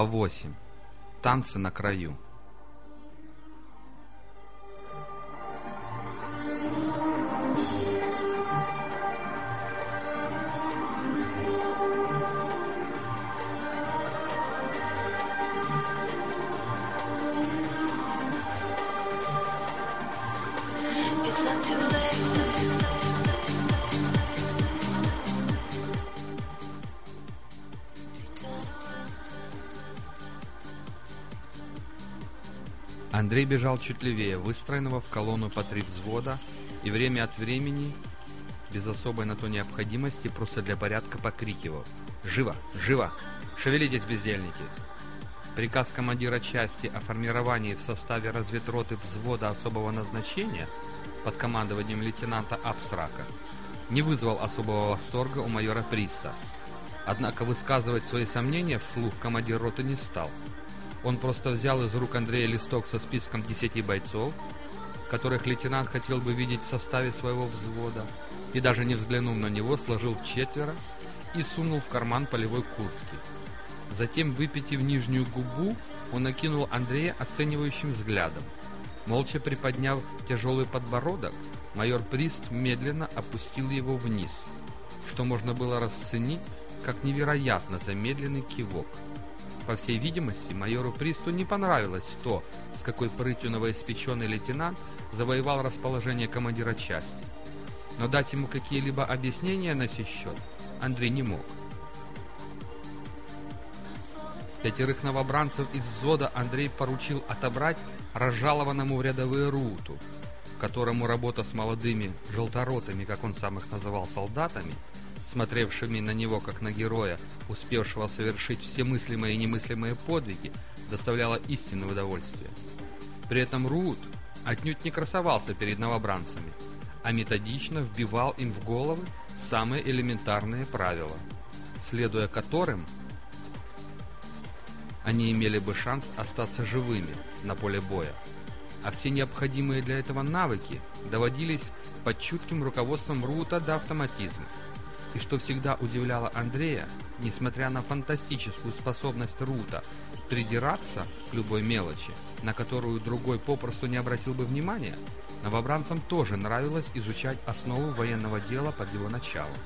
Глава 8. Танцы на краю. Бежал чуть левее, выстроенного в колонну по три взвода, и время от времени, без особой на то необходимости, просто для порядка покрикивал. «Живо! Живо! Шевелитесь, бездельники!» Приказ командира части о формировании в составе разведроты взвода особого назначения под командованием лейтенанта Абстрака не вызвал особого восторга у майора Приста. Однако высказывать свои сомнения вслух командир роты не стал. Он просто взял из рук Андрея листок со списком 10 бойцов, которых лейтенант хотел бы видеть в составе своего взвода, и даже не взглянув на него, сложил в четверо и сунул в карман полевой куртки. Затем, выпитив нижнюю губу, он окинул Андрея оценивающим взглядом. Молча приподняв тяжелый подбородок, майор Прист медленно опустил его вниз, что можно было расценить как невероятно замедленный кивок. По всей видимости, майору Присту не понравилось то, с какой прытью новоиспеченный лейтенант завоевал расположение командира части. Но дать ему какие-либо объяснения на сей счет Андрей не мог. Пятерых новобранцев из взвода Андрей поручил отобрать разжалованному в рядовые Руту, которому работа с молодыми желторотыми, как он сам их называл, солдатами, смотревшими на него как на героя, успевшего совершить все мыслимые и немыслимые подвиги, доставляла истинное удовольствие. При этом Рут отнюдь не красовался перед новобранцами, а методично вбивал им в головы самые элементарные правила, следуя которым они имели бы шанс остаться живыми на поле боя. А все необходимые для этого навыки доводились под чутким руководством Рута до автоматизма. И что всегда удивляло Андрея, несмотря на фантастическую способность Рута придираться к любой мелочи, на которую другой попросту не обратил бы внимания, новобранцам тоже нравилось изучать основу военного дела под его началом.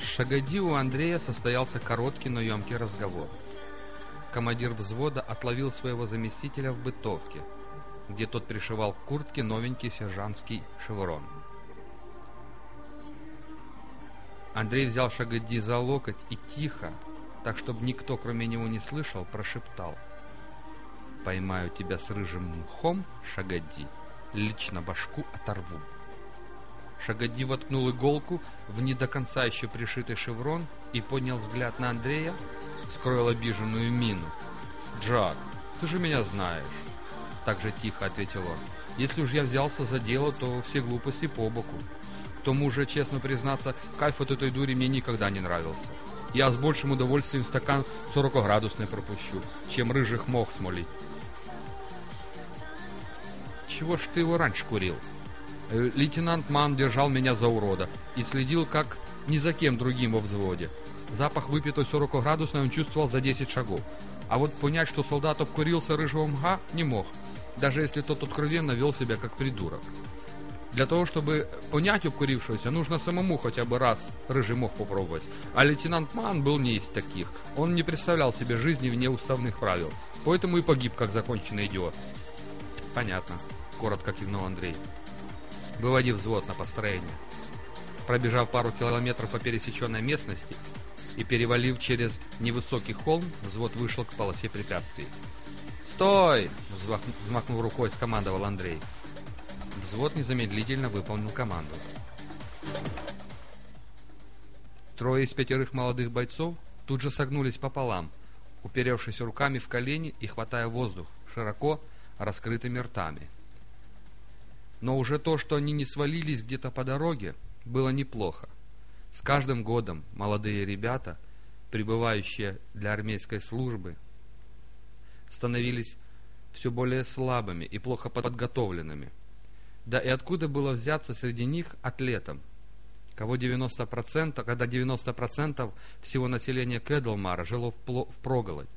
Шагади у Андрея состоялся короткий, но емкий разговор. Командир взвода отловил своего заместителя в бытовке, где тот пришивал к куртке новенький сержантский шеврон. Андрей взял Шагади за локоть и тихо, так чтобы никто кроме него не слышал, прошептал. «Поймаю тебя с рыжим мхом, Шагади, лично башку оторву». Шагади воткнул иголку в не до конца еще пришитый шеврон и поднял взгляд на Андрея, скроил обиженную мину. «Джак, ты же меня знаешь», — так же тихо ответил он. «Если уж я взялся за дело, то все глупости по боку. Тому же, честно признаться, кайф от этой дури мне никогда не нравился. Я с большим удовольствием стакан 40-градусный пропущу, чем рыжих мох смолить». «Чего ж ты его раньше курил?» Э, Лейтенант Ман держал меня за урода и следил как ни за кем другим во взводе. Запах выпитой 40-градусной он чувствовал за 10 шагов. А вот понять, что солдат обкурился рыжего мха, не мог, даже если тот откровенно вел себя как придурок. Для того, чтобы понять обкурившегося, нужно самому хотя бы раз рыжий мох попробовать. А лейтенант Ман был не из таких. Он не представлял себе жизни вне уставных правил. Поэтому и погиб, как законченный идиот. Понятно, коротко кивнул Андрей. Выводи взвод на построение. Пробежав пару километров по пересеченной местности и перевалив через невысокий холм, взвод вышел к полосе препятствий. «Стой!» — взмах- взмахнув рукой, скомандовал Андрей. Взвод незамедлительно выполнил команду. Трое из пятерых молодых бойцов тут же согнулись пополам, уперевшись руками в колени и хватая воздух широко раскрытыми ртами. Но уже то, что они не свалились где-то по дороге, было неплохо. С каждым годом молодые ребята, прибывающие для армейской службы, становились все более слабыми и плохо подготовленными. Да и откуда было взяться среди них атлетам, кого 90%, когда 90% всего населения Кэдлмара жило в проголодь.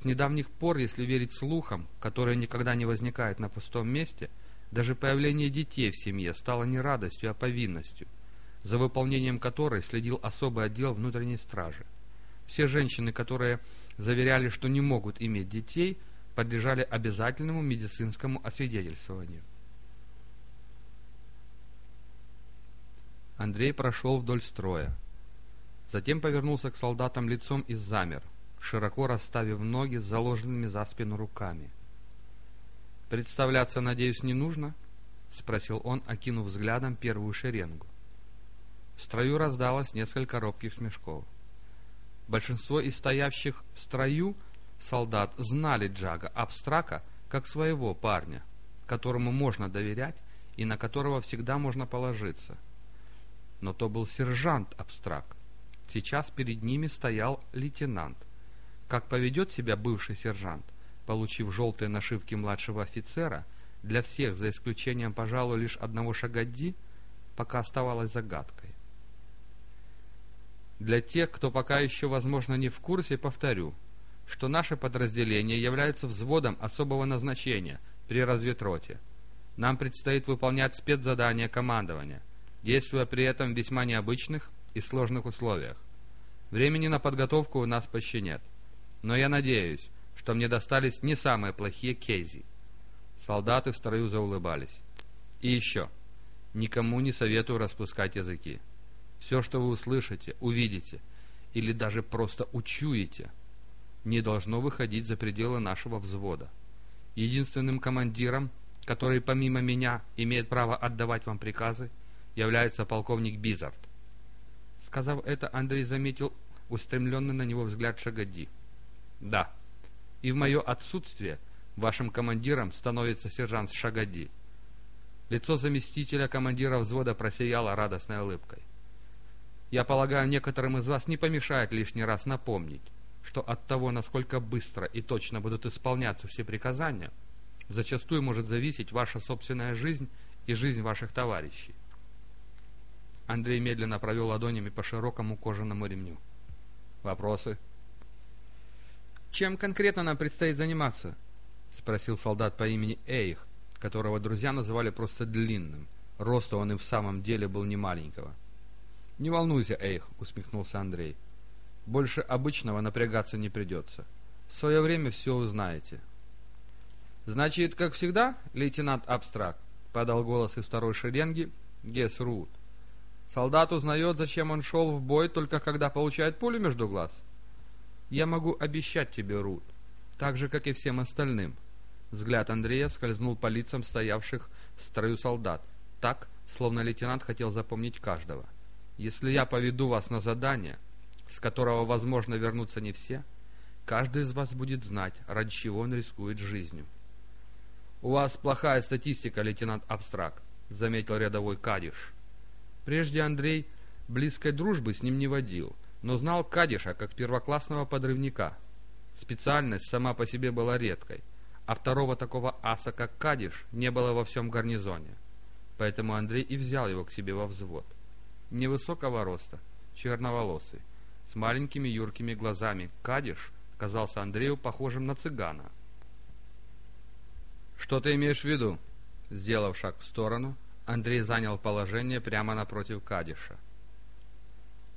С недавних пор, если верить слухам, которые никогда не возникают на пустом месте, даже появление детей в семье стало не радостью, а повинностью, за выполнением которой следил особый отдел внутренней стражи. Все женщины, которые заверяли, что не могут иметь детей, подлежали обязательному медицинскому освидетельствованию. Андрей прошел вдоль строя. Затем повернулся к солдатам лицом и замер, широко расставив ноги с заложенными за спину руками. «Представляться, надеюсь, не нужно?» — спросил он, окинув взглядом первую шеренгу. В строю раздалось несколько робких смешков. Большинство из стоявших в строю солдат знали Джага Абстрака как своего парня, которому можно доверять и на которого всегда можно положиться. Но то был сержант Абстрак. Сейчас перед ними стоял лейтенант. Как поведет себя бывший сержант, получив желтые нашивки младшего офицера, для всех, за исключением, пожалуй, лишь одного Шагадди, пока оставалось загадкой. Для тех, кто пока еще, возможно, не в курсе, повторю, что наше подразделение является взводом особого назначения при разведроте. Нам предстоит выполнять спецзадания командования, действуя при этом в весьма необычных и сложных условиях. Времени на подготовку у нас почти нет. Но я надеюсь, что мне достались не самые плохие кейзи. Солдаты в строю заулыбались. И еще. Никому не советую распускать языки. Все, что вы услышите, увидите или даже просто учуете, не должно выходить за пределы нашего взвода. Единственным командиром, который помимо меня имеет право отдавать вам приказы, является полковник Бизард. Сказав это, Андрей заметил устремленный на него взгляд Шагоди. «Да, и в мое отсутствие вашим командиром становится сержант Шагоди». Лицо заместителя командира взвода просияло радостной улыбкой. Я полагаю, некоторым из вас не помешает лишний раз напомнить, что от того, насколько быстро и точно будут исполняться все приказания, зачастую может зависеть ваша собственная жизнь и жизнь ваших товарищей. Андрей медленно провел ладонями по широкому кожаному ремню. Вопросы? «Чем конкретно нам предстоит заниматься?» — спросил солдат по имени Эйх, которого друзья называли просто Длинным. Роста он и в самом деле был немаленького. «Не волнуйся, Эйх», — усмехнулся Андрей. «Больше обычного напрягаться не придется. В свое время все узнаете». «Значит, как всегда, лейтенант Абстракт», — подал голос из второй шеренги Гес Рут. «Солдат узнает, зачем он шел в бой, только когда получает пулю между глаз». «Я могу обещать тебе, Рут, так же, как и всем остальным». Взгляд Андрея скользнул по лицам стоявших в строю солдат, так, словно лейтенант хотел запомнить каждого. «Если я поведу вас на задание, с которого, возможно, вернутся не все, каждый из вас будет знать, ради чего он рискует жизнью». «У вас плохая статистика, лейтенант Абстракт», — заметил рядовой Кадиш. Прежде Андрей близкой дружбы с ним не водил, но знал Кадиша как первоклассного подрывника. Специальность сама по себе была редкой, а второго такого аса, как Кадиш, не было во всем гарнизоне. Поэтому Андрей и взял его к себе во взвод. Невысокого роста, черноволосый, с маленькими юркими глазами, Кадиш казался Андрею похожим на цыгана. «Что ты имеешь в виду?» Сделав шаг в сторону, Андрей занял положение прямо напротив Кадиша.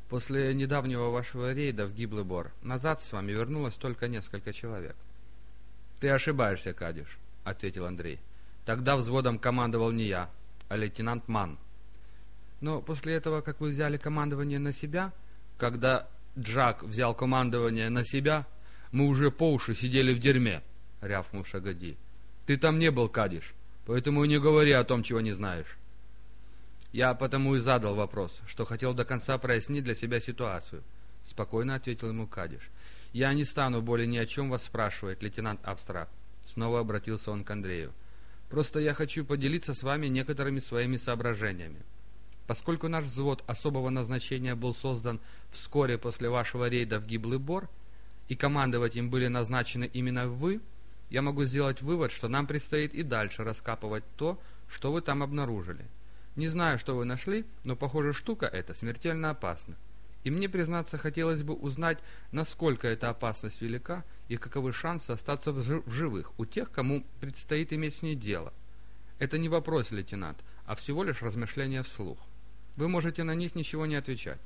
«После недавнего вашего рейда в Гиблый Бор назад с вами вернулось только несколько человек». «Ты ошибаешься, Кадиш», — ответил Андрей. «Тогда взводом командовал не я, а лейтенант Ман». «Но после этого, как вы взяли командование на себя...» «Когда Джак взял командование на себя, мы уже по уши сидели в дерьме», — рявкнул Шагади. «Ты там не был, Кадиш, поэтому не говори о том, чего не знаешь». «Я потому и задал вопрос, что хотел до конца прояснить для себя ситуацию», — спокойно ответил ему Кадиш. «Я не стану более ни о чем вас спрашивать, лейтенант Абстракт», — снова обратился он к Андрею. «Просто я хочу поделиться с вами некоторыми своими соображениями. Поскольку наш взвод особого назначения был создан вскоре после вашего рейда в Гиблый Бор, и командовать им были назначены именно вы, я могу сделать вывод, что нам предстоит и дальше раскапывать то, что вы там обнаружили. Не знаю, что вы нашли, но, похоже, штука эта смертельно опасна. И мне, признаться, хотелось бы узнать, насколько эта опасность велика и каковы шансы остаться в, жи- в живых у тех, кому предстоит иметь с ней дело. Это не вопрос, лейтенант, а всего лишь размышления вслух. Вы можете на них ничего не отвечать.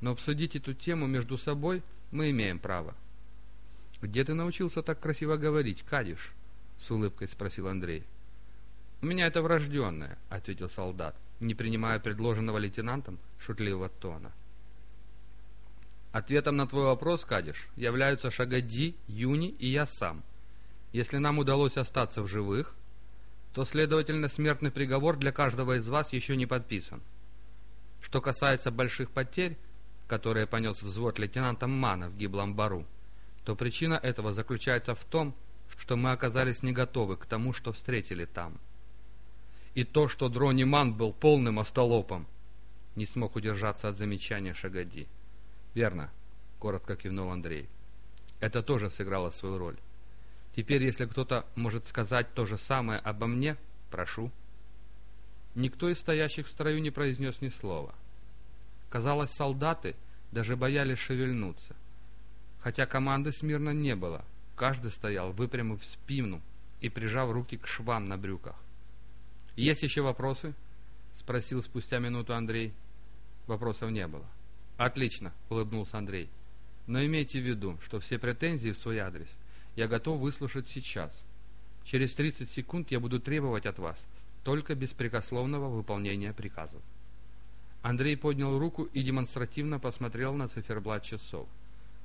Но обсудить эту тему между собой мы имеем право. «Где ты научился так красиво говорить, Кадиш?» — с улыбкой спросил Андрей. «У меня это врожденное», — ответил солдат, не принимая предложенного лейтенантом шутливого тона. Ответом на твой вопрос, Кадиш, являются Шагади, Юни и я сам. Если нам удалось остаться в живых, то, следовательно, смертный приговор для каждого из вас еще не подписан. Что касается больших потерь, которые понес взвод лейтенанта Мана в гиблом бару, то причина этого заключается в том, что мы оказались не готовы к тому, что встретили там. И то, что Дрони Ман был полным остолопом, не смог удержаться от замечания Шагади. «Верно», — коротко кивнул Андрей. «Это тоже сыграло свою роль. Теперь, если кто-то может сказать то же самое обо мне, прошу». Никто из стоящих в строю не произнес ни слова. Казалось, солдаты даже боялись шевельнуться. Хотя команды смирно не было, каждый стоял, выпрямив спину и прижав руки к швам на брюках. «Есть еще вопросы?» — спросил спустя минуту Андрей. Вопросов не было. «Отлично», — улыбнулся Андрей. «Но имейте в виду, что все претензии в свой адрес я готов выслушать сейчас. Через 30 секунд я буду требовать от вас только беспрекословного выполнения приказов». Андрей поднял руку и демонстративно посмотрел на циферблат часов.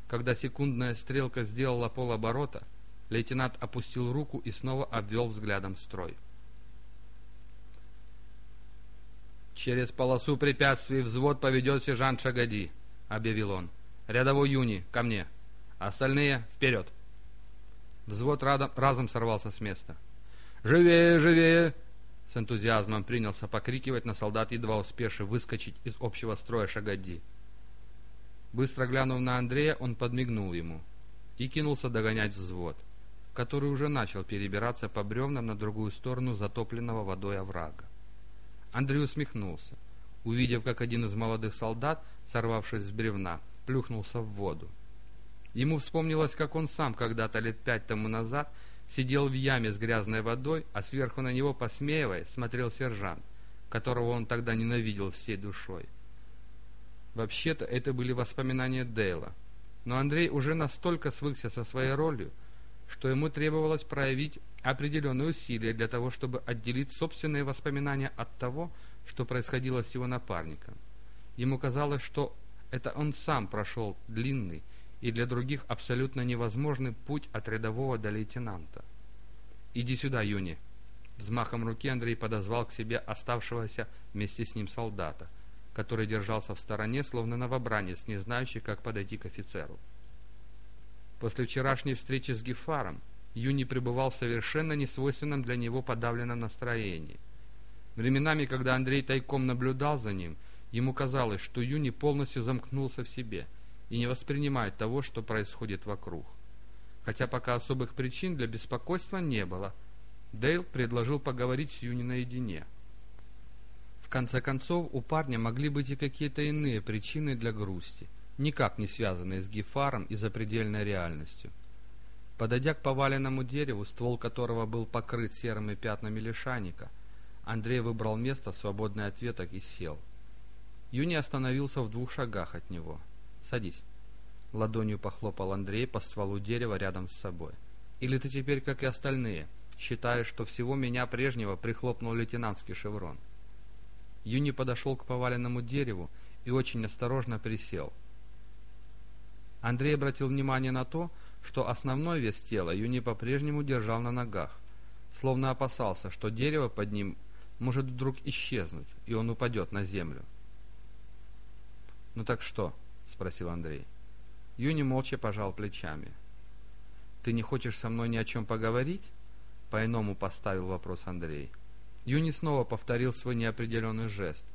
Когда секундная стрелка сделала полоборота, лейтенант опустил руку и снова обвел взглядом строй. «Через полосу препятствий взвод поведет сержант Шагади», — объявил он. «Рядовой Юни, ко мне. Остальные вперед!» Взвод радом, разом сорвался с места. «Живее, живее!» С энтузиазмом принялся покрикивать на солдат, едва успевший выскочить из общего строя Шагади. Быстро глянув на Андрея, он подмигнул ему и кинулся догонять взвод, который уже начал перебираться по бревнам на другую сторону затопленного водой оврага. Андрей усмехнулся, увидев, как один из молодых солдат, сорвавшись с бревна, плюхнулся в воду. Ему вспомнилось, как он сам когда-то лет пять тому назад сидел в яме с грязной водой, а сверху на него, посмеиваясь, смотрел сержант, которого он тогда ненавидел всей душой. Вообще-то это были воспоминания Дейла, но Андрей уже настолько свыкся со своей ролью, что ему требовалось проявить определенные усилия для того, чтобы отделить собственные воспоминания от того, что происходило с его напарником. Ему казалось, что это он сам прошел длинный и для других абсолютно невозможный путь от рядового до лейтенанта. «Иди сюда, Юни!» Взмахом руки Андрей подозвал к себе оставшегося вместе с ним солдата, который держался в стороне, словно новобранец, не знающий, как подойти к офицеру. После вчерашней встречи с Гефаром Юни пребывал в совершенно несвойственном для него подавленном настроении. Временами, когда Андрей тайком наблюдал за ним, ему казалось, что Юни полностью замкнулся в себе и не воспринимает того, что происходит вокруг. Хотя пока особых причин для беспокойства не было, Дейл предложил поговорить с Юни наедине. В конце концов, у парня могли быть и какие-то иные причины для грусти, никак не связанные с Гефаром и запредельной реальностью. Подойдя к поваленному дереву, ствол которого был покрыт серыми пятнами лишайника, Андрей выбрал место, свободное от веток, и сел. Юни остановился в двух шагах от него. «Садись». Ладонью похлопал Андрей по стволу дерева рядом с собой. «Или ты теперь, как и остальные, считаешь, что всего меня прежнего прихлопнул лейтенантский шеврон?» Юни подошел к поваленному дереву и очень осторожно присел. Андрей обратил внимание на то, что основной вес тела Юни по-прежнему держал на ногах, словно опасался, что дерево под ним может вдруг исчезнуть, и он упадет на землю. «Ну так что?» — спросил Андрей. Юни молча пожал плечами. «Ты не хочешь со мной ни о чем поговорить?» — по-иному поставил вопрос Андрей. Юни снова повторил свой неопределенный жест.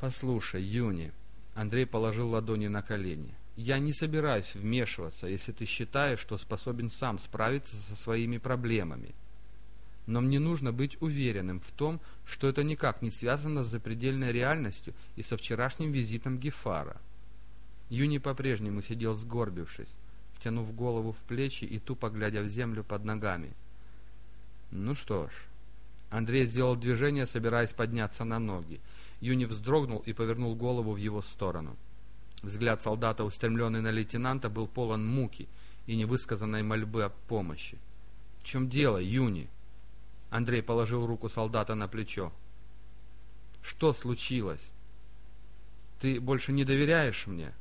«Послушай, Юни...» Андрей положил ладони на колени. «Я не собираюсь вмешиваться, если ты считаешь, что способен сам справиться со своими проблемами. Но мне нужно быть уверенным в том, что это никак не связано с запредельной реальностью и со вчерашним визитом Гефара. Юни по-прежнему сидел сгорбившись, втянув голову в плечи и тупо глядя в землю под ногами. Ну что ж, Андрей сделал движение, собираясь подняться на ноги. Юни вздрогнул и повернул голову в его сторону. Взгляд солдата, устремленный на лейтенанта, был полон муки и невысказанной мольбы о помощи. «В чем дело, Юни?» Андрей положил руку солдата на плечо. «Что случилось? Ты больше не доверяешь мне?»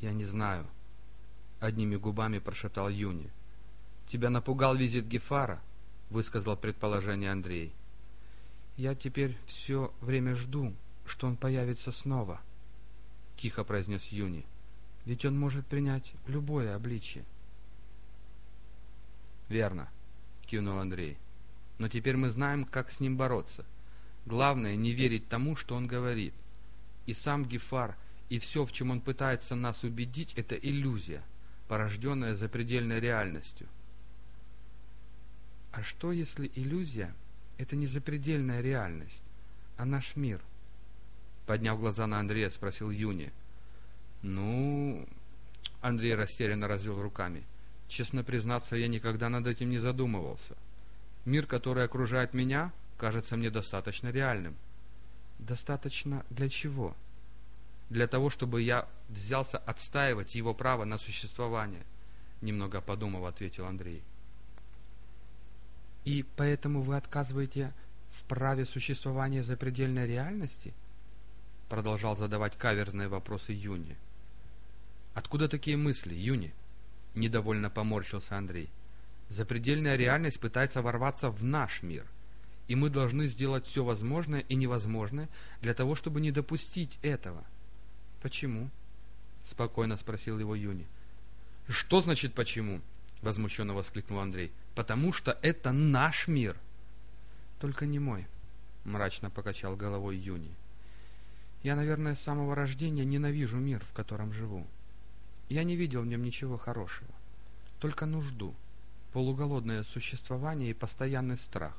«Я не знаю», — одними губами прошептал Юни. «Тебя напугал визит Гефара?» — высказал предположение Андрей. «Я теперь все время жду, что он появится снова», — тихо произнес Юни. «Ведь он может принять любое обличие». «Верно», — кивнул Андрей. «Но теперь мы знаем, как с ним бороться. Главное, не верить тому, что он говорит. И сам Гефар, и все, в чем он пытается нас убедить, это иллюзия, порожденная запредельной реальностью». А что, если иллюзия — это не запредельная реальность, а наш мир? Подняв глаза на Андрея, спросил Юни. Ну... Андрей растерянно развел руками. Честно признаться, я никогда над этим не задумывался. Мир, который окружает меня, кажется мне достаточно реальным. Достаточно для чего? Для того, чтобы я взялся отстаивать его право на существование, немного подумав, ответил Андрей. И поэтому вы отказываете в праве существования запредельной реальности? Продолжал задавать каверзные вопросы Юни. Откуда такие мысли, Юни? Недовольно поморщился Андрей. Запредельная реальность пытается ворваться в наш мир, и мы должны сделать все возможное и невозможное для того, чтобы не допустить этого. Почему? Спокойно спросил его Юни. Что значит почему? Возмущенно воскликнул Андрей потому что это наш мир. Только не мой, мрачно покачал головой Юни. Я, наверное, с самого рождения ненавижу мир, в котором живу. Я не видел в нем ничего хорошего, только нужду, полуголодное существование и постоянный страх.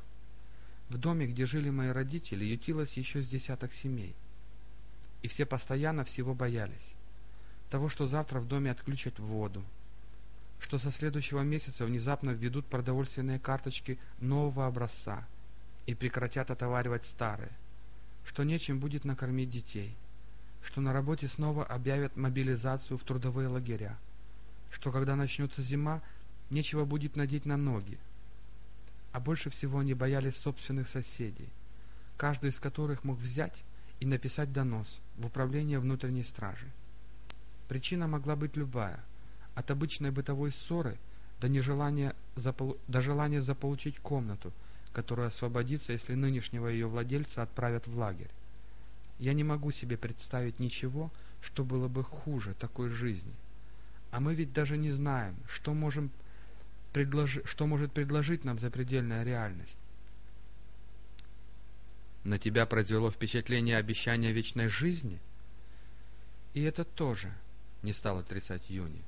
В доме, где жили мои родители, ютилось еще с десяток семей. И все постоянно всего боялись. Того, что завтра в доме отключат воду, что со следующего месяца внезапно введут продовольственные карточки нового образца и прекратят отоваривать старые, что нечем будет накормить детей, что на работе снова объявят мобилизацию в трудовые лагеря, что когда начнется зима, нечего будет надеть на ноги. А больше всего они боялись собственных соседей, каждый из которых мог взять и написать донос в управление внутренней стражи. Причина могла быть любая – от обычной бытовой ссоры до, нежелания заполу... до желания заполучить комнату, которая освободится, если нынешнего ее владельца отправят в лагерь. Я не могу себе представить ничего, что было бы хуже такой жизни. А мы ведь даже не знаем, что, можем предложи... что может предложить нам запредельная реальность. На тебя произвело впечатление обещания вечной жизни? И это тоже не стал отрицать Юни.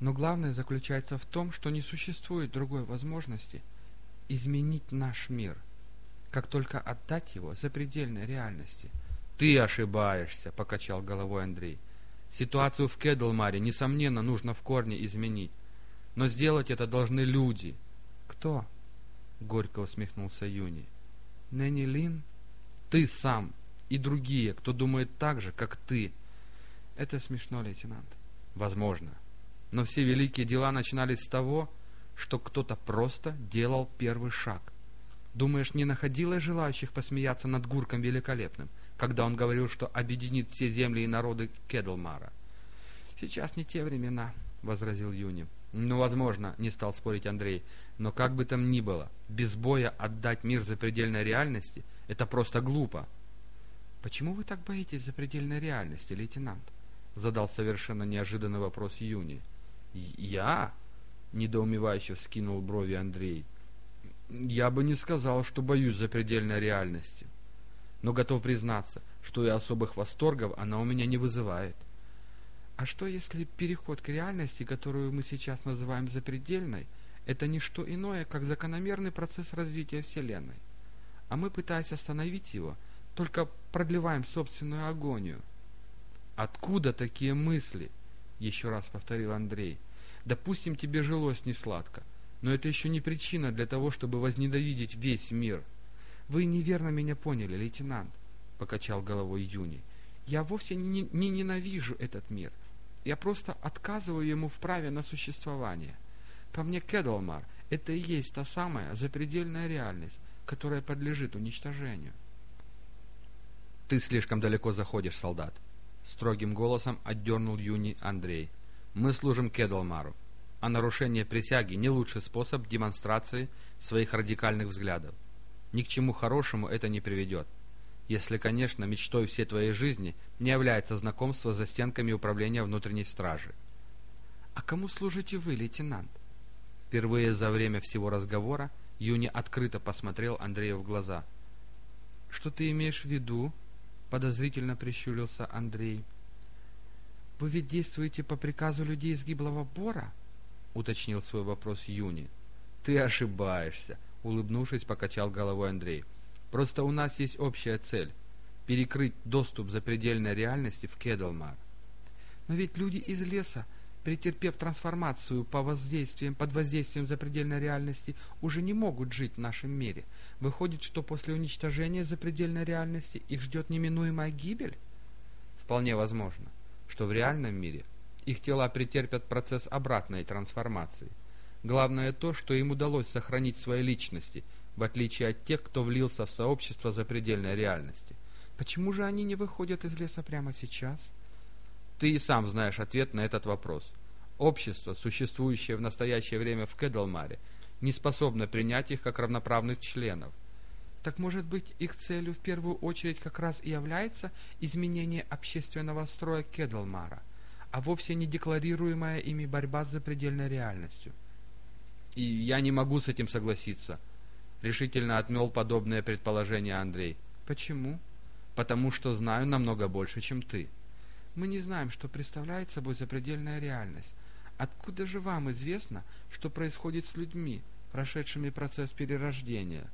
Но главное заключается в том, что не существует другой возможности изменить наш мир, как только отдать его за предельной реальности. «Ты ошибаешься», — покачал головой Андрей. «Ситуацию в Кедлмаре, несомненно, нужно в корне изменить. Но сделать это должны люди». «Кто?» — горько усмехнулся Юни. «Нэнни Лин?» «Ты сам и другие, кто думает так же, как ты». «Это смешно, лейтенант». «Возможно. Но все великие дела начинались с того, что кто-то просто делал первый шаг. Думаешь, не находилось желающих посмеяться над Гурком Великолепным, когда он говорил, что объединит все земли и народы Кедлмара? «Сейчас не те времена», — возразил Юни. «Ну, возможно», — не стал спорить Андрей, «но как бы там ни было, без боя отдать мир запредельной реальности — это просто глупо». «Почему вы так боитесь запредельной реальности, лейтенант?» — задал совершенно неожиданный вопрос Юни. «Я?» — недоумевающе вскинул брови Андрей. «Я бы не сказал, что боюсь запредельной реальности. Но готов признаться, что и особых восторгов она у меня не вызывает». «А что, если переход к реальности, которую мы сейчас называем запредельной, это не что иное, как закономерный процесс развития Вселенной. А мы, пытаясь остановить его, только продлеваем собственную агонию. «Откуда такие мысли?» — еще раз повторил Андрей. «Допустим, тебе жилось несладко, но это еще не причина для того, чтобы возненавидеть весь мир». «Вы неверно меня поняли, лейтенант», — покачал головой Юни. «Я вовсе не, не ненавижу этот мир. Я просто отказываю ему в праве на существование. По мне, Кедлмар, это и есть та самая запредельная реальность, которая подлежит уничтожению». «Ты слишком далеко заходишь, солдат», — строгим голосом отдернул Юни Андрей. «Мы служим Кедлмару, а нарушение присяги не лучший способ демонстрации своих радикальных взглядов. Ни к чему хорошему это не приведет. Если, конечно, мечтой всей твоей жизни не является знакомство за стенками управления внутренней стражи. «А кому служите вы, лейтенант?» Впервые за время всего разговора Юни открыто посмотрел Андрею в глаза. «Что ты имеешь в виду?» — подозрительно прищурился Андрей. «Вы ведь действуете по приказу людей из гиблого бора?» — уточнил свой вопрос Юни. «Ты ошибаешься», — улыбнувшись, покачал головой Андрей. «Просто у нас есть общая цель — перекрыть доступ запредельной реальности в Кедлмар». «Но ведь люди из леса претерпев трансформацию по воздействиям, под воздействием запредельной реальности, уже не могут жить в нашем мире. Выходит, что после уничтожения запредельной реальности их ждет неминуемая гибель? Вполне возможно, что в реальном мире их тела претерпят процесс обратной трансформации. Главное то, что им удалось сохранить свои личности, в отличие от тех, кто влился в сообщество запредельной реальности. Почему же они не выходят из леса прямо сейчас? Ты и сам знаешь ответ на этот вопрос. Общество, существующее в настоящее время в Кедлмаре, не способно принять их как равноправных членов. Так может быть, их целью в первую очередь как раз и является изменение общественного строя Кедлмара, а вовсе не декларируемая ими борьба с запредельной реальностью. И я не могу с этим согласиться, решительно отмел подобное предположение Андрей. Почему? Потому что знаю намного больше, чем ты. Мы не знаем, что представляет собой запредельная реальность. Откуда же вам известно, что происходит с людьми, прошедшими процесс перерождения?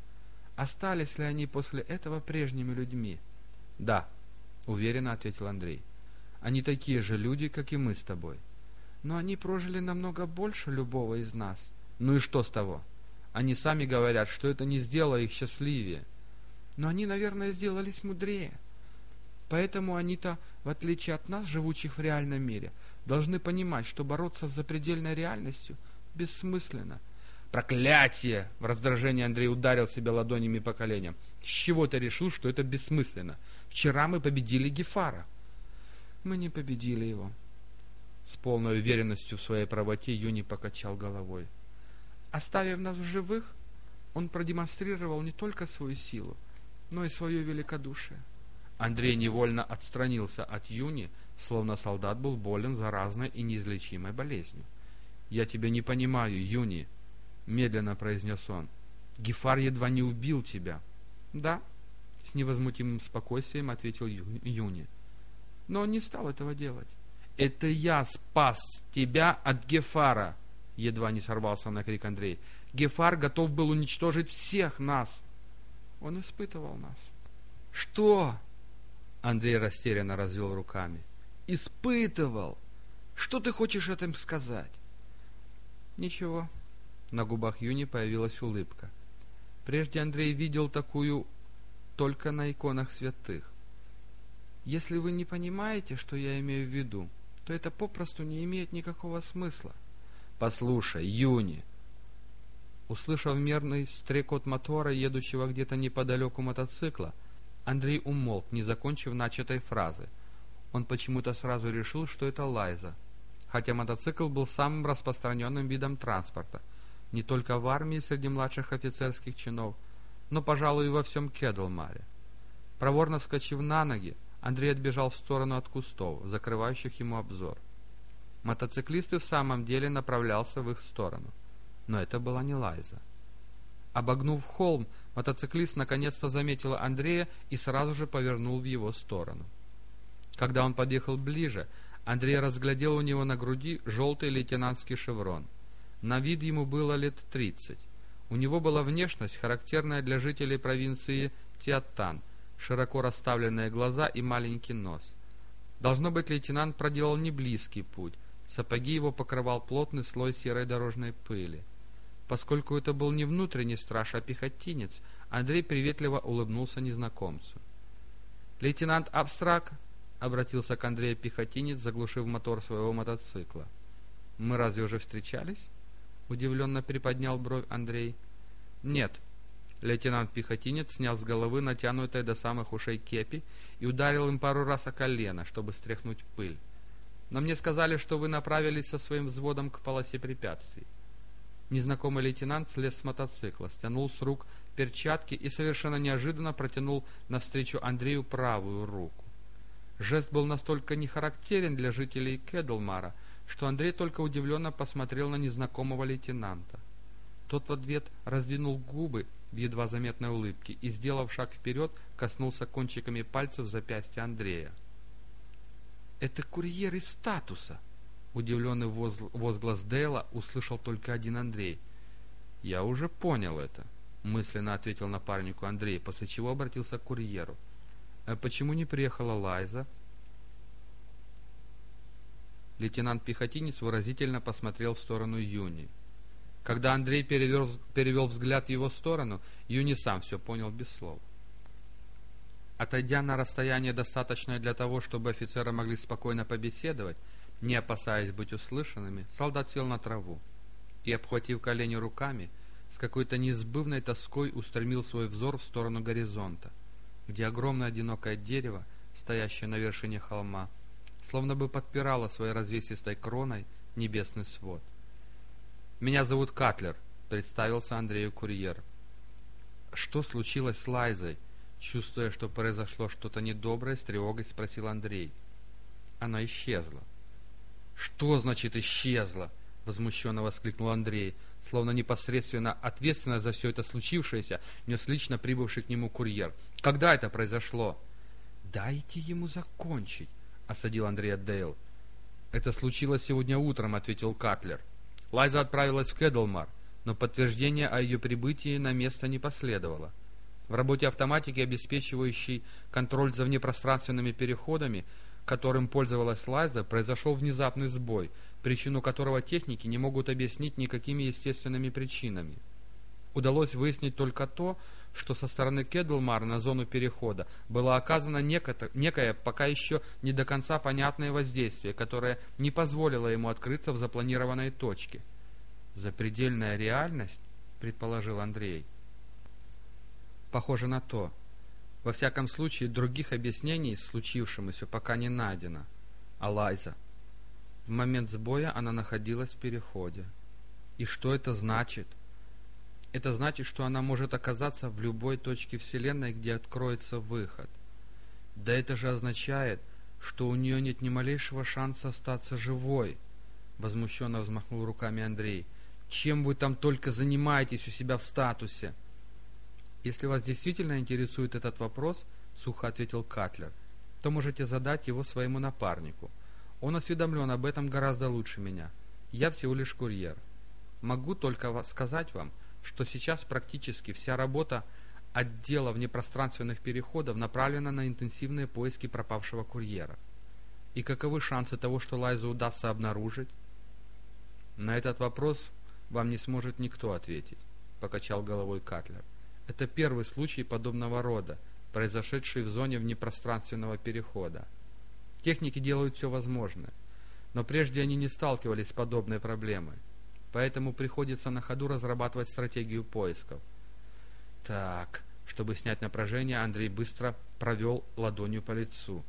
Остались ли они после этого прежними людьми? Да, уверенно ответил Андрей. Они такие же люди, как и мы с тобой. Но они прожили намного больше любого из нас. Ну и что с того? Они сами говорят, что это не сделало их счастливее. Но они, наверное, сделались мудрее. Поэтому они-то, в отличие от нас, живущих в реальном мире, должны понимать, что бороться с запредельной реальностью бессмысленно. «Проклятие!» — в раздражении Андрей ударил себя ладонями по коленям. «С чего ты решил, что это бессмысленно? Вчера мы победили Гефара». «Мы не победили его». С полной уверенностью в своей правоте Юни покачал головой. «Оставив нас в живых, он продемонстрировал не только свою силу, но и свое великодушие. Андрей невольно отстранился от Юни, словно солдат был болен заразной и неизлечимой болезнью. «Я тебя не понимаю, Юни», — медленно произнес он. «Гефар едва не убил тебя». «Да», — с невозмутимым спокойствием ответил Юни. «Но он не стал этого делать». «Это я спас тебя от Гефара!» Едва не сорвался на крик Андрей. «Гефар готов был уничтожить всех нас!» Он испытывал нас. «Что?» Андрей растерянно развел руками. «Испытывал! Что ты хочешь этим сказать?» «Ничего». На губах Юни появилась улыбка. Прежде Андрей видел такую только на иконах святых. «Если вы не понимаете, что я имею в виду, то это попросту не имеет никакого смысла». «Послушай, Юни!» Услышав мерный стрекот мотора, едущего где-то неподалеку мотоцикла, Андрей умолк, не закончив начатой фразы. Он почему-то сразу решил, что это Лайза. Хотя мотоцикл был самым распространенным видом транспорта, не только в армии среди младших офицерских чинов, но, пожалуй, и во всем Кедлмаре. Проворно вскочив на ноги, Андрей отбежал в сторону от кустов, закрывающих ему обзор. Мотоциклист и в самом деле направлялся в их сторону. Но это была не Лайза. Обогнув холм, мотоциклист наконец-то заметил Андрея и сразу же повернул в его сторону. Когда он подъехал ближе, Андрей разглядел у него на груди желтый лейтенантский шеврон. На вид ему было лет тридцать. У него была внешность, характерная для жителей провинции Тиаттан, широко расставленные глаза и маленький нос. Должно быть, лейтенант проделал не близкий путь. Сапоги его покрывал плотный слой серой дорожной пыли. Поскольку это был не внутренний страж, а пехотинец, Андрей приветливо улыбнулся незнакомцу. «Лейтенант Абстрак», — обратился к Андрею пехотинец, заглушив мотор своего мотоцикла. «Мы разве уже встречались?» — удивленно приподнял бровь Андрей. «Нет». Лейтенант-пехотинец снял с головы натянутое до самых ушей кепи и ударил им пару раз о колено, чтобы стряхнуть пыль. «Но мне сказали, что вы направились со своим взводом к полосе препятствий». Незнакомый лейтенант слез с мотоцикла, стянул с рук перчатки и совершенно неожиданно протянул навстречу Андрею правую руку. Жест был настолько нехарактерен для жителей Кедлмара, что Андрей только удивленно посмотрел на незнакомого лейтенанта. Тот в ответ раздвинул губы в едва заметной улыбке и, сделав шаг вперед, коснулся кончиками пальцев запястья Андрея. «Это курьер из статуса!» Удивленный возглас Дейла услышал только один Андрей. «Я уже понял это», — мысленно ответил напарнику Андрей, после чего обратился к курьеру. «А почему не приехала Лайза?» Лейтенант-пехотинец выразительно посмотрел в сторону Юни. Когда Андрей перевел, перевел взгляд в его сторону, Юни сам все понял без слов. Отойдя на расстояние, достаточное для того, чтобы офицеры могли спокойно побеседовать, не опасаясь быть услышанными, солдат сел на траву и, обхватив колени руками, с какой-то неизбывной тоской устремил свой взор в сторону горизонта, где огромное одинокое дерево, стоящее на вершине холма, словно бы подпирало своей развесистой кроной небесный свод. «Меня зовут Катлер», — представился Андрею курьер. «Что случилось с Лайзой?» Чувствуя, что произошло что-то недоброе, с тревогой спросил Андрей. Она исчезла. «Что значит исчезла?» — возмущенно воскликнул Андрей, словно непосредственно ответственно за все это случившееся нес лично прибывший к нему курьер. «Когда это произошло?» «Дайте ему закончить», — осадил Андрей Дейл. «Это случилось сегодня утром», — ответил Катлер. Лайза отправилась в Кедлмар, но подтверждения о ее прибытии на место не последовало. В работе автоматики, обеспечивающей контроль за внепространственными переходами, которым пользовалась Лайза, произошел внезапный сбой, причину которого техники не могут объяснить никакими естественными причинами. Удалось выяснить только то, что со стороны Кедлмара на зону перехода было оказано некое, пока еще не до конца понятное воздействие, которое не позволило ему открыться в запланированной точке. «Запредельная реальность?» — предположил Андрей. «Похоже на то», во всяком случае, других объяснений случившемуся пока не найдено. А Лайза? В момент сбоя она находилась в переходе. И что это значит? Это значит, что она может оказаться в любой точке Вселенной, где откроется выход. Да это же означает, что у нее нет ни малейшего шанса остаться живой. Возмущенно взмахнул руками Андрей. Чем вы там только занимаетесь у себя в статусе? — «Если вас действительно интересует этот вопрос, — сухо ответил Катлер, — то можете задать его своему напарнику. Он осведомлен об этом гораздо лучше меня. Я всего лишь курьер. Могу только сказать вам, что сейчас практически вся работа отдела внепространственных переходов направлена на интенсивные поиски пропавшего курьера. И каковы шансы того, что Лайзу удастся обнаружить? На этот вопрос вам не сможет никто ответить, покачал головой Катлер. Это первый случай подобного рода, произошедший в зоне внепространственного перехода. Техники делают все возможное, но прежде они не сталкивались с подобной проблемой, поэтому приходится на ходу разрабатывать стратегию поисков. Так, чтобы снять напряжение, Андрей быстро провел ладонью по лицу.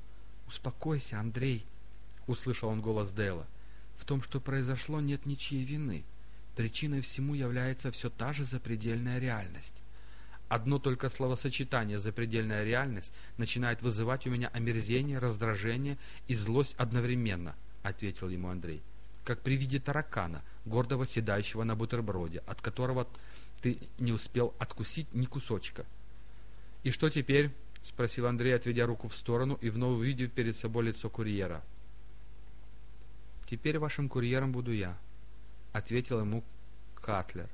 «Успокойся, Андрей!» — услышал он голос Дейла. «В том, что произошло, нет ничьей вины. Причиной всему является все та же запредельная реальность. Одно только словосочетание «запредельная реальность» начинает вызывать у меня омерзение, раздражение и злость одновременно, — ответил ему Андрей. Как при виде таракана, гордого седающего на бутерброде, от которого ты не успел откусить ни кусочка. — И что теперь? — спросил Андрей, отведя руку в сторону и вновь увидев перед собой лицо курьера. — Теперь вашим курьером буду я, — ответил ему Катлер.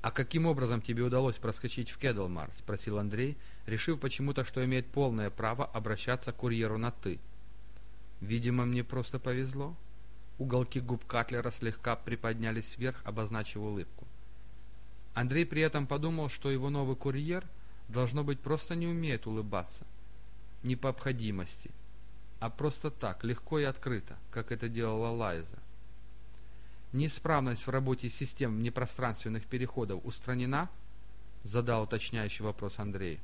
«А каким образом тебе удалось проскочить в Кедлмар?» — спросил Андрей, решив почему-то, что имеет полное право обращаться к курьеру на «ты». «Видимо, мне просто повезло». Уголки губ Катлера слегка приподнялись вверх, обозначив улыбку. Андрей при этом подумал, что его новый курьер, должно быть, просто не умеет улыбаться. Не по обходимости, а просто так, легко и открыто, как это делала Лайза. Неисправность в работе систем внепространственных переходов устранена? Задал уточняющий вопрос Андрей.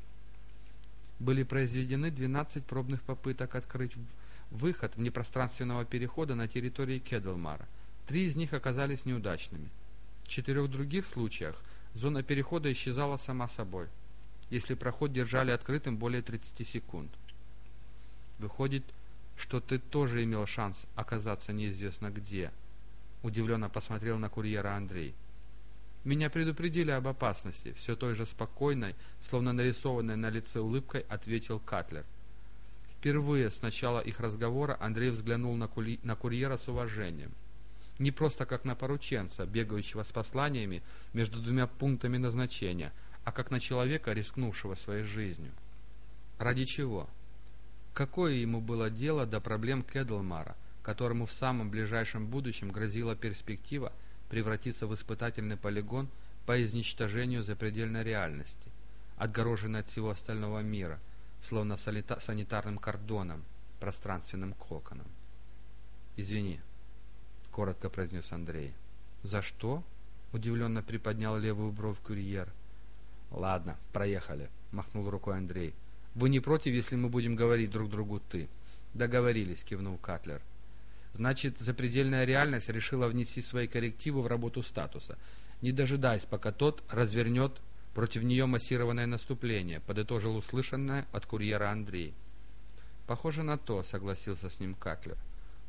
Были произведены 12 пробных попыток открыть выход внепространственного перехода на территории Кедлмара. Три из них оказались неудачными. В четырех других случаях зона перехода исчезала сама собой, если проход держали открытым более 30 секунд. Выходит, что ты тоже имел шанс оказаться неизвестно где. Удивленно посмотрел на курьера Андрей. Меня предупредили об опасности, все той же спокойной, словно нарисованной на лице улыбкой, ответил Катлер. Впервые с начала их разговора Андрей взглянул на, кули... на курьера с уважением. Не просто как на порученца, бегающего с посланиями между двумя пунктами назначения, а как на человека, рискнувшего своей жизнью. Ради чего? Какое ему было дело до проблем Кедлмара, которому в самом ближайшем будущем грозила перспектива превратиться в испытательный полигон по изничтожению запредельной реальности, отгороженной от всего остального мира, словно санитарным кордоном, пространственным коконом. «Извини», — коротко произнес Андрей. «За что?» — удивленно приподнял левую бровь курьер. «Ладно, проехали», — махнул рукой Андрей. Вы не против, если мы будем говорить друг другу «ты»?» «Договорились», — кивнул Катлер. «Значит, запредельная реальность решила внести свои коррективы в работу статуса, не дожидаясь, пока тот развернет против нее массированное наступление», — подытожил услышанное от курьера Андрей. «Похоже на то», — согласился с ним Катлер.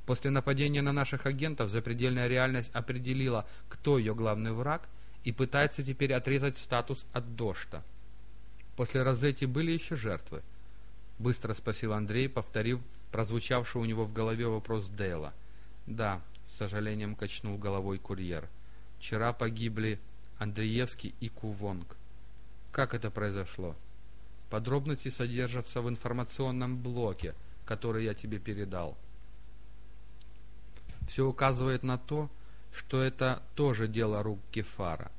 «После нападения на наших агентов запредельная реальность определила, кто ее главный враг, и пытается теперь отрезать статус от Дошта». После Розетти были еще жертвы? Быстро спросил Андрей, повторив прозвучавший у него в голове вопрос Дейла. Да, с сожалением качнул головой курьер. Вчера погибли Андреевский и Кувонг. Как это произошло? Подробности содержатся в информационном блоке, который я тебе передал. Все указывает на то, что это тоже дело рук Кефара.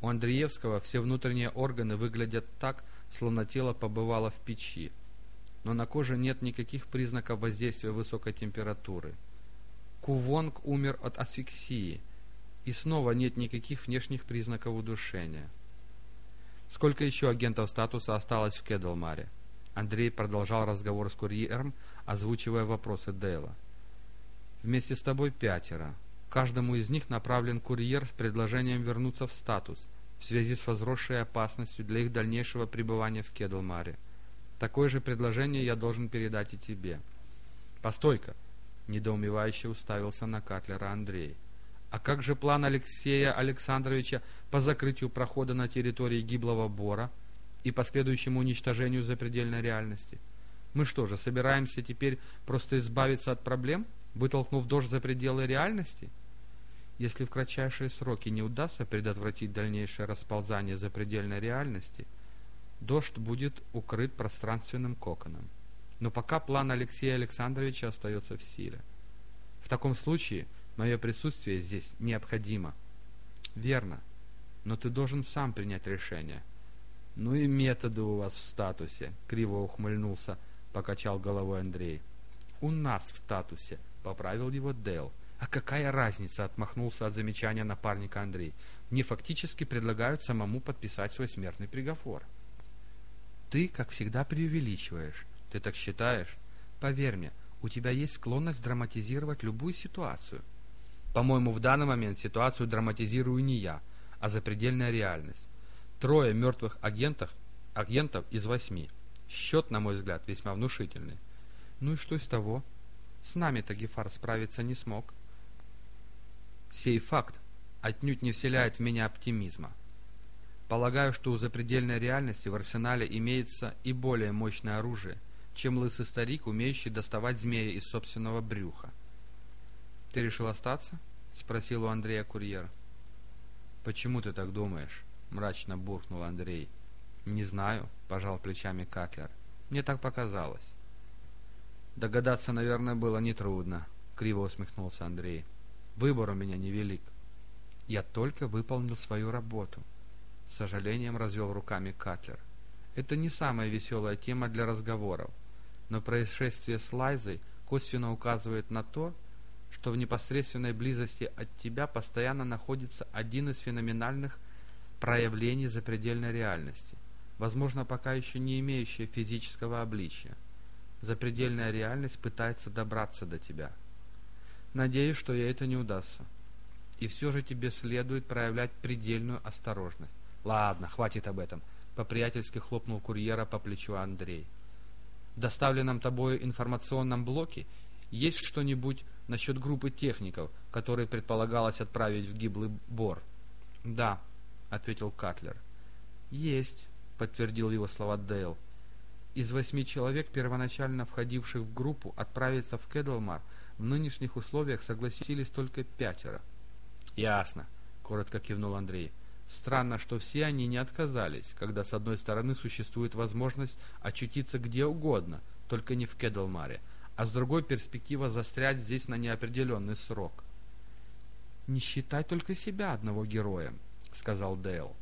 У Андреевского все внутренние органы выглядят так, словно тело побывало в печи, но на коже нет никаких признаков воздействия высокой температуры. Кувонг умер от асфиксии, и снова нет никаких внешних признаков удушения. Сколько еще агентов статуса осталось в Кедлмаре? Андрей продолжал разговор с курьером, озвучивая вопросы Дейла. «Вместе с тобой пятеро. Каждому из них направлен курьер с предложением вернуться в статус – в связи с возросшей опасностью для их дальнейшего пребывания в Кедлмаре. Такое же предложение я должен передать и тебе. Постой-ка, недоумевающе уставился на Катлера Андрей. А как же план Алексея Александровича по закрытию прохода на территории гиблого бора и последующему уничтожению запредельной реальности? Мы что же, собираемся теперь просто избавиться от проблем, вытолкнув дождь за пределы реальности? — если в кратчайшие сроки не удастся предотвратить дальнейшее расползание запредельной реальности, дождь будет укрыт пространственным коконом. Но пока план Алексея Александровича остается в силе. В таком случае мое присутствие здесь необходимо. Верно. Но ты должен сам принять решение. Ну и методы у вас в статусе, криво ухмыльнулся, покачал головой Андрей. У нас в статусе, поправил его Дэл. «А какая разница?» — отмахнулся от замечания напарника Андрей. «Мне фактически предлагают самому подписать свой смертный приговор». «Ты, как всегда, преувеличиваешь. Ты так считаешь? Поверь мне, у тебя есть склонность драматизировать любую ситуацию. По-моему, в данный момент ситуацию драматизирую не я, а запредельная реальность. Трое мертвых агентов, агентов из восьми. Счет, на мой взгляд, весьма внушительный. Ну и что из того? С нами-то Гефар справиться не смог». Сей факт отнюдь не вселяет в меня оптимизма. Полагаю, что у запредельной реальности в арсенале имеется и более мощное оружие, чем лысый старик, умеющий доставать змея из собственного брюха. «Ты решил остаться?» — спросил у Андрея курьер. «Почему ты так думаешь?» — мрачно буркнул Андрей. «Не знаю», — пожал плечами Катлер. «Мне так показалось». «Догадаться, наверное, было нетрудно», — криво усмехнулся Андрей. «Выбор у меня невелик. Я только выполнил свою работу». С сожалением развел руками Катлер. «Это не самая веселая тема для разговоров, но происшествие с Лайзой косвенно указывает на то, что в непосредственной близости от тебя постоянно находится один из феноменальных проявлений запредельной реальности, возможно, пока еще не имеющая физического обличия. Запредельная реальность пытается добраться до тебя. Надеюсь, что ей это не удастся. И все же тебе следует проявлять предельную осторожность. Ладно, хватит об этом. По-приятельски хлопнул курьера по плечу Андрей. В доставленном тобой информационном блоке есть что-нибудь насчет группы техников, которые предполагалось отправить в гиблый бор? Да, ответил Катлер. Есть, подтвердил его слова Дейл. Из восьми человек, первоначально входивших в группу, отправиться в Кедлмар в нынешних условиях согласились только пятеро. «Ясно», — коротко кивнул Андрей. «Странно, что все они не отказались, когда с одной стороны существует возможность очутиться где угодно, только не в Кедлмаре, а с другой перспектива застрять здесь на неопределенный срок». «Не считай только себя одного героем», — сказал Дейл.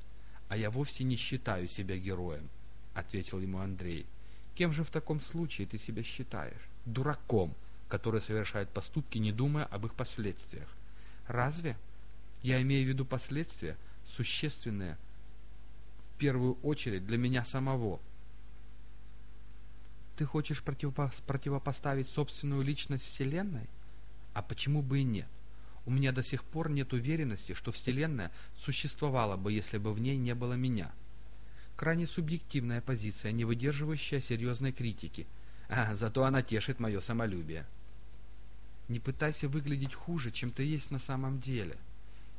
«А я вовсе не считаю себя героем», — ответил ему Андрей. Кем же в таком случае ты себя считаешь? Дураком, который совершает поступки, не думая об их последствиях. Разве? Я имею в виду последствия, существенные в первую очередь для меня самого. Ты хочешь противопо противопоставить собственную личность Вселенной? А почему бы и нет? У меня до сих пор нет уверенности, что Вселенная существовала бы, если бы в ней не было меня. — Крайне субъективная позиция, не выдерживающая серьезной критики. А, зато она тешит мое самолюбие. Не пытайся выглядеть хуже, чем ты есть на самом деле.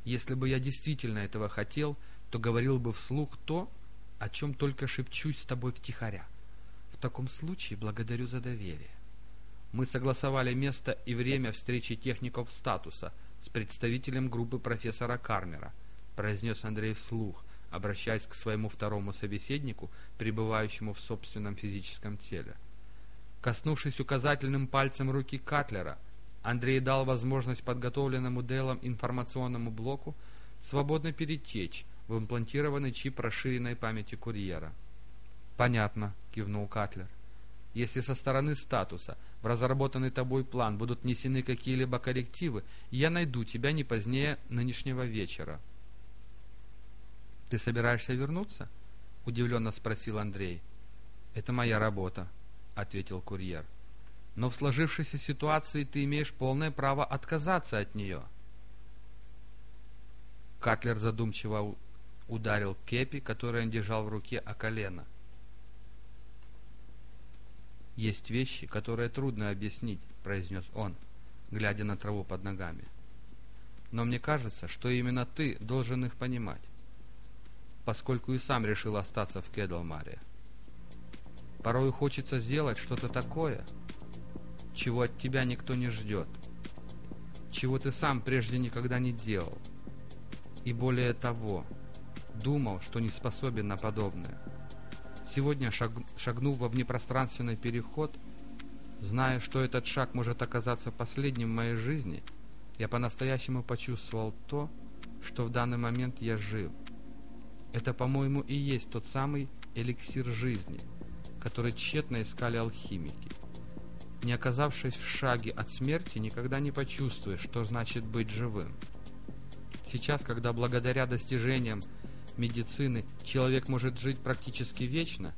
Если бы я действительно этого хотел, то говорил бы вслух то, о чем только шепчусь с тобой втихаря. В таком случае благодарю за доверие. Мы согласовали место и время встречи техников статуса с представителем группы профессора Кармера, произнес Андрей вслух, обращаясь к своему второму собеседнику, пребывающему в собственном физическом теле. Коснувшись указательным пальцем руки Катлера, Андрей дал возможность подготовленному Делом информационному блоку свободно перетечь в имплантированный чип расширенной памяти курьера. «Понятно», — кивнул Катлер. «Если со стороны статуса в разработанный тобой план будут внесены какие-либо коррективы, я найду тебя не позднее нынешнего вечера». «Ты собираешься вернуться?» — удивленно спросил Андрей. «Это моя работа», — ответил курьер. «Но в сложившейся ситуации ты имеешь полное право отказаться от нее». Катлер задумчиво ударил кепи, который он держал в руке, о колено. «Есть вещи, которые трудно объяснить», — произнес он, глядя на траву под ногами. «Но мне кажется, что именно ты должен их понимать поскольку и сам решил остаться в Кедлмаре. Порой хочется сделать что-то такое, чего от тебя никто не ждет, чего ты сам прежде никогда не делал, и более того, думал, что не способен на подобное. Сегодня, шаг, шагнув во внепространственный переход, зная, что этот шаг может оказаться последним в моей жизни, я по-настоящему почувствовал то, что в данный момент я жил – это, по-моему, и есть тот самый эликсир жизни, который тщетно искали алхимики. Не оказавшись в шаге от смерти, никогда не почувствуешь, что значит быть живым. Сейчас, когда благодаря достижениям медицины человек может жить практически вечно,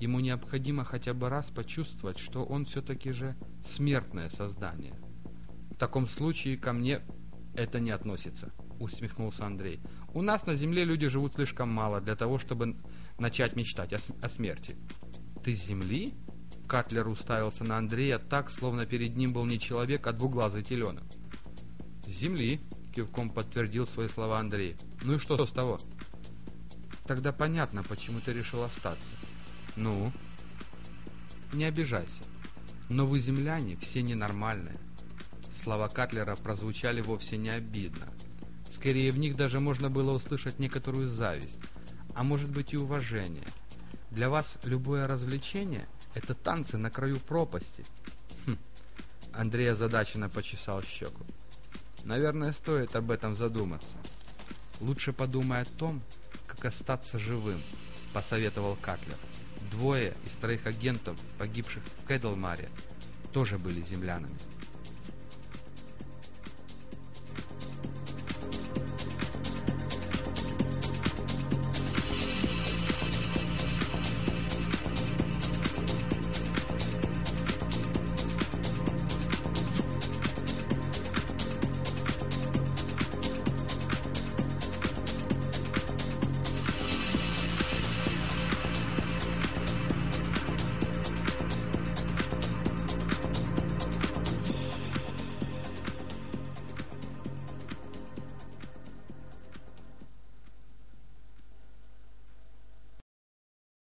ему необходимо хотя бы раз почувствовать, что он все-таки же смертное создание. В таком случае ко мне это не относится, усмехнулся Андрей. У нас на Земле люди живут слишком мало для того, чтобы начать мечтать о, о смерти. Ты с Земли? Катлер уставился на Андрея так, словно перед ним был не человек, а двуглазый теленок. «С земли», — кивком подтвердил свои слова Андрей. «Ну и что с того?» «Тогда понятно, почему ты решил остаться». «Ну?» «Не обижайся. Но вы, земляне, все ненормальные». Слова Катлера прозвучали вовсе не обидно Скорее, в них даже можно было услышать некоторую зависть, а может быть и уважение. Для вас любое развлечение — это танцы на краю пропасти. Хм. Андрей озадаченно почесал щеку. Наверное, стоит об этом задуматься. Лучше подумай о том, как остаться живым, посоветовал Катлер. Двое из троих агентов, погибших в Кэдлмаре, тоже были землянами.